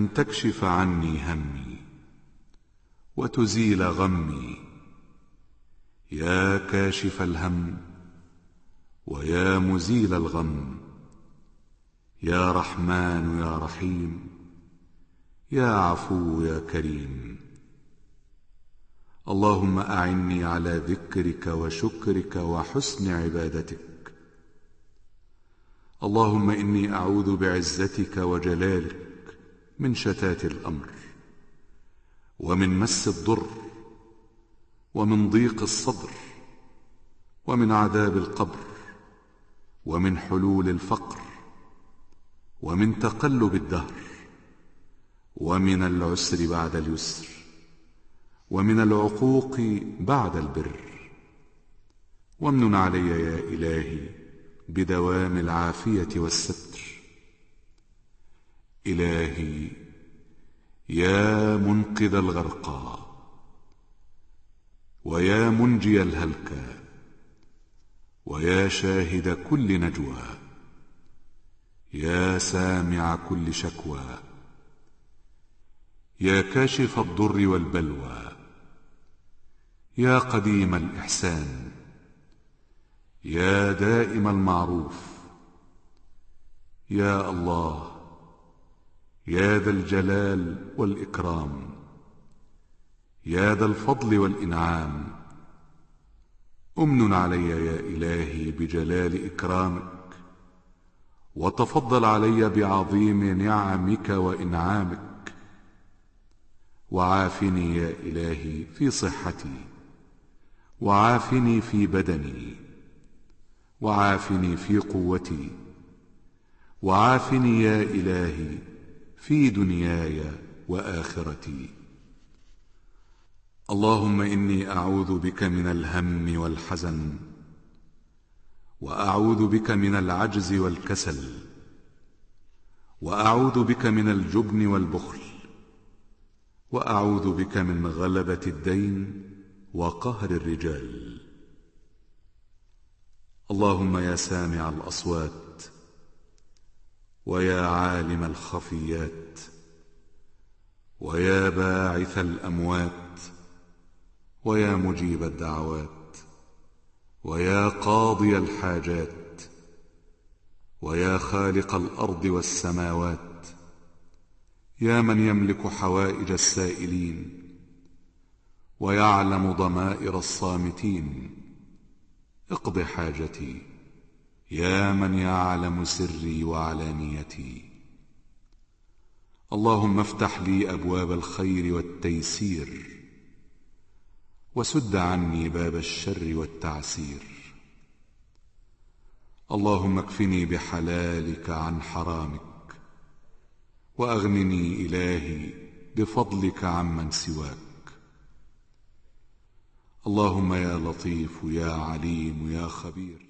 أن تكشف عني همي وتزيل غمي. يا كاشف الهم ويا مزيل الغم. يا رحمن يا رحيم يا عفو يا كريم. اللهم أعني على ذكرك وشكرك وحسن عبادتك. اللهم إني أعوذ بعزتك وجلالك من شتات الأمر ومن مس الضر ومن ضيق الصدر ومن عذاب القبر ومن حلول الفقر ومن تقلب الدهر ومن العسر بعد اليسر ومن العقوق بعد البر. وامنن علي يا إلهي بدوام العافية والستر. إلهي يا منقذ الغرقى ويا منجي الهلكى ويا شاهد كل نجوى يا سامع كل شكوى يا كاشف الضر والبلوى يا قديم الإحسان يا دائم المعروف يا الله يا ذا الجلال والإكرام يا ذا الفضل والإنعام. أمن علي يا إلهي بجلال إكرامك وتفضل علي بعظيم نعمك وإنعامك. وعافني يا إلهي في صحتي وعافني في بدني وعافني في قوتي وعافني يا إلهي في دنياي وآخرتي. اللهم إني أعوذ بك من الهم والحزن وأعوذ بك من العجز والكسل وأعوذ بك من الجبن والبخل وأعوذ بك من غلبة الدين وقهر الرجال. اللهم يا سامع الأصوات ويا عالم الخفيات ويا باعث الأموات ويا مجيب الدعوات ويا قاضي الحاجات ويا خالق الأرض والسماوات يا من يملك حوائج السائلين ويعلم ضمائر الصامتين. اقض حاجتي. يا من يعلم سري وعلانيتي. اللهم افتح لي أبواب الخير والتيسير وسد عني باب الشر والتعسير. اللهم اكفني بحلالك عن حرامك وأغنني إلهي بفضلك عمن سواك. اللهم يا لطيف يا عليم يا خبير.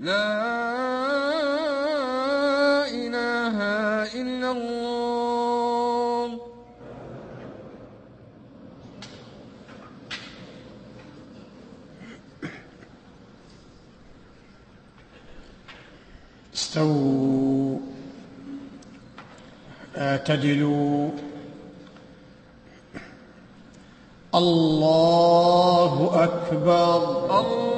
لا إله إلا الله. استووا. اعتدلوا الله أكبر. الله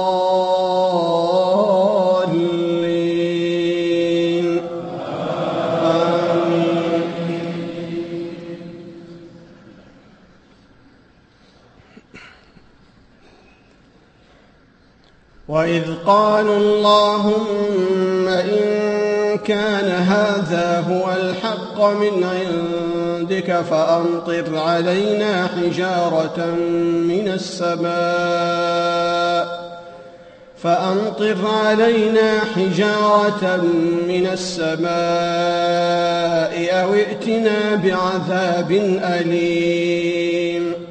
وإذ قالوا اللهم إن كان هذا هو الحق من عندك فأمطر علينا حجارة من السماء فأمطر علينا حجارة من السماء أو ائتنا بعذاب أليم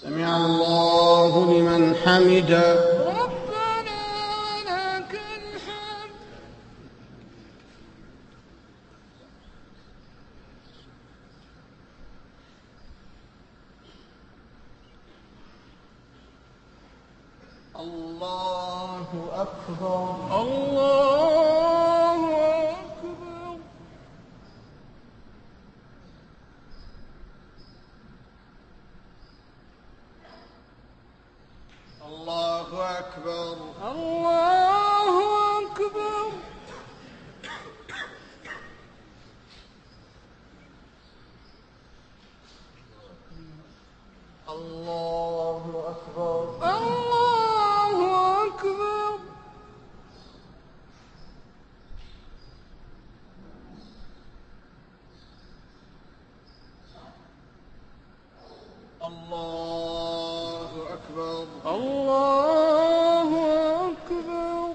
سمع الله لمن حمده ربنا لك الحمد الله أكبر الله أكبر الله أكبر الله أكبر الله أكبر الله أكبر أكبر الله أكبر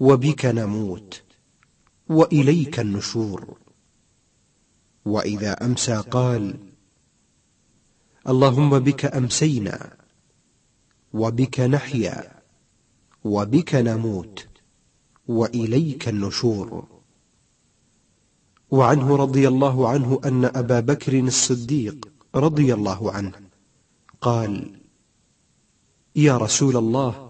وبك نموت وإليك النشور. وإذا أمسى قال اللهم بك أمسينا وبك نحيا وبك نموت وإليك النشور. وعنه رضي الله عنه أن أبا بكر الصديق رضي الله عنه قال يا رسول الله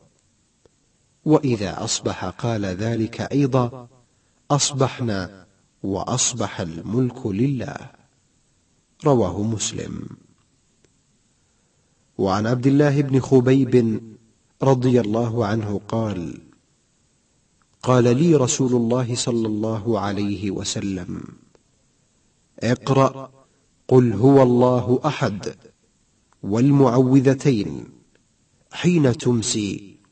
وإذا أصبح قال ذلك أيضا أصبحنا وأصبح الملك لله. رواه مسلم. وعن عبد الله بن خبيب رضي الله عنه قال قال لي رسول الله صلى الله عليه وسلم اقرأ قل هو الله أحد والمعوذتين حين تمسي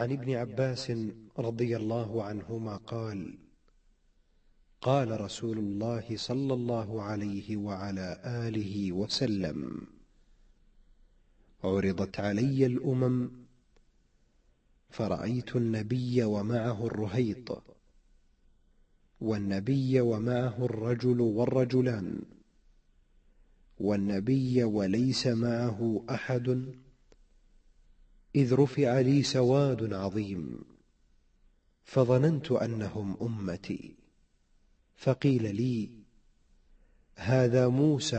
عن ابن عباس رضي الله عنهما قال قال رسول الله صلى الله عليه وعلى آله وسلم عرضت علي الأمم فرأيت النبي ومعه الرهيط والنبي ومعه الرجل والرجلان والنبي وليس معه أحد إذ رفع لي سواد عظيم فظننت أنهم أمتي. فقيل لي هذا موسى